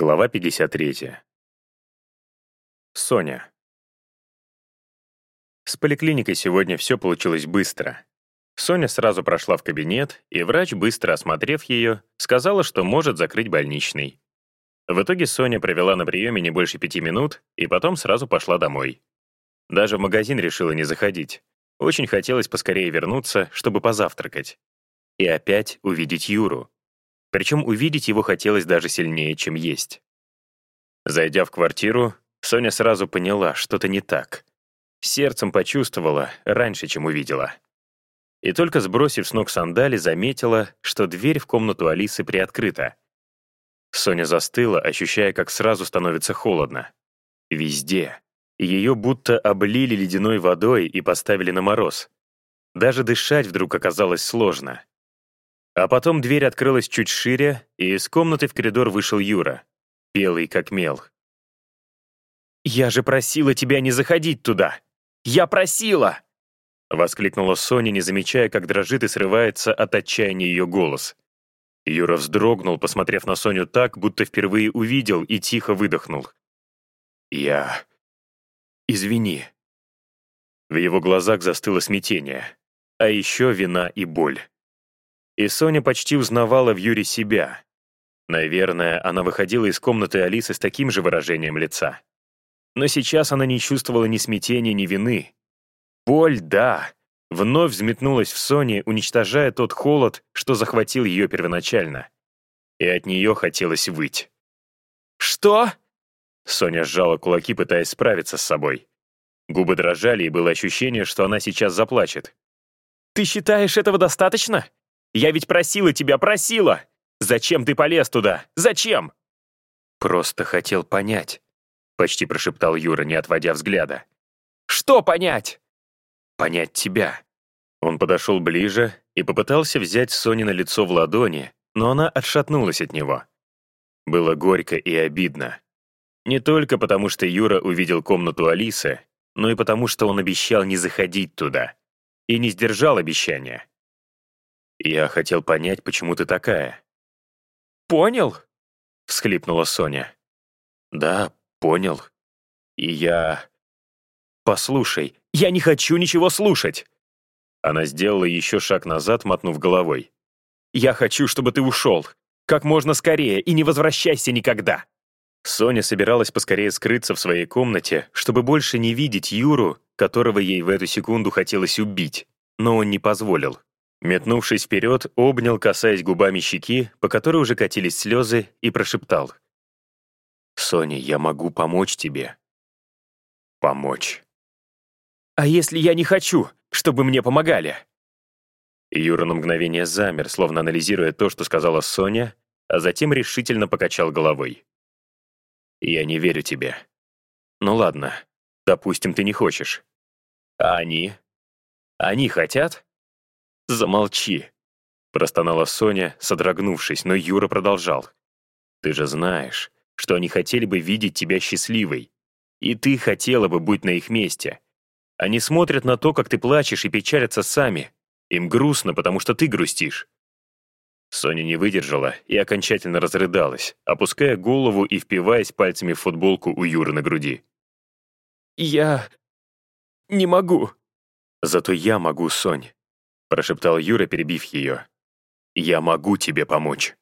Глава 53. Соня. С поликлиникой сегодня все получилось быстро. Соня сразу прошла в кабинет, и врач, быстро осмотрев ее, сказала, что может закрыть больничный. В итоге Соня провела на приеме не больше пяти минут и потом сразу пошла домой. Даже в магазин решила не заходить. Очень хотелось поскорее вернуться, чтобы позавтракать. И опять увидеть Юру. Причем увидеть его хотелось даже сильнее, чем есть. Зайдя в квартиру, Соня сразу поняла, что-то не так. Сердцем почувствовала раньше, чем увидела. И только сбросив с ног сандали, заметила, что дверь в комнату Алисы приоткрыта. Соня застыла, ощущая, как сразу становится холодно. Везде. Ее будто облили ледяной водой и поставили на мороз. Даже дышать вдруг оказалось сложно. А потом дверь открылась чуть шире, и из комнаты в коридор вышел Юра, белый как мел. «Я же просила тебя не заходить туда! Я просила!» Воскликнула Соня, не замечая, как дрожит и срывается от отчаяния ее голос. Юра вздрогнул, посмотрев на Соню так, будто впервые увидел, и тихо выдохнул. «Я... извини». В его глазах застыло смятение, а еще вина и боль. И Соня почти узнавала в Юре себя. Наверное, она выходила из комнаты Алисы с таким же выражением лица. Но сейчас она не чувствовала ни смятения, ни вины. Боль, да, вновь взметнулась в Соне, уничтожая тот холод, что захватил ее первоначально. И от нее хотелось выть. «Что?» Соня сжала кулаки, пытаясь справиться с собой. Губы дрожали, и было ощущение, что она сейчас заплачет. «Ты считаешь этого достаточно? Я ведь просила тебя, просила! Зачем ты полез туда? Зачем?» «Просто хотел понять», — почти прошептал Юра, не отводя взгляда. «Что понять?» «Понять тебя». Он подошел ближе и попытался взять Сони на лицо в ладони, но она отшатнулась от него. Было горько и обидно. Не только потому, что Юра увидел комнату Алисы, но и потому, что он обещал не заходить туда. И не сдержал обещания. «Я хотел понять, почему ты такая». «Понял?» — всхлипнула Соня. «Да, понял. И я...» «Послушай, я не хочу ничего слушать!» Она сделала еще шаг назад, мотнув головой. «Я хочу, чтобы ты ушел. Как можно скорее, и не возвращайся никогда!» Соня собиралась поскорее скрыться в своей комнате, чтобы больше не видеть Юру, которого ей в эту секунду хотелось убить, но он не позволил. Метнувшись вперед, обнял, касаясь губами щеки, по которой уже катились слезы, и прошептал. «Соня, я могу помочь тебе». «Помочь». «А если я не хочу, чтобы мне помогали?» Юра на мгновение замер, словно анализируя то, что сказала Соня, а затем решительно покачал головой. «Я не верю тебе. Ну ладно, допустим, ты не хочешь. А они? Они хотят?» «Замолчи!» — простонала Соня, содрогнувшись, но Юра продолжал. «Ты же знаешь, что они хотели бы видеть тебя счастливой. И ты хотела бы быть на их месте. Они смотрят на то, как ты плачешь, и печалятся сами. Им грустно, потому что ты грустишь». Соня не выдержала и окончательно разрыдалась, опуская голову и впиваясь пальцами в футболку у Юры на груди. «Я... не могу». «Зато я могу, Сонь. — прошептал Юра, перебив ее. «Я могу тебе помочь».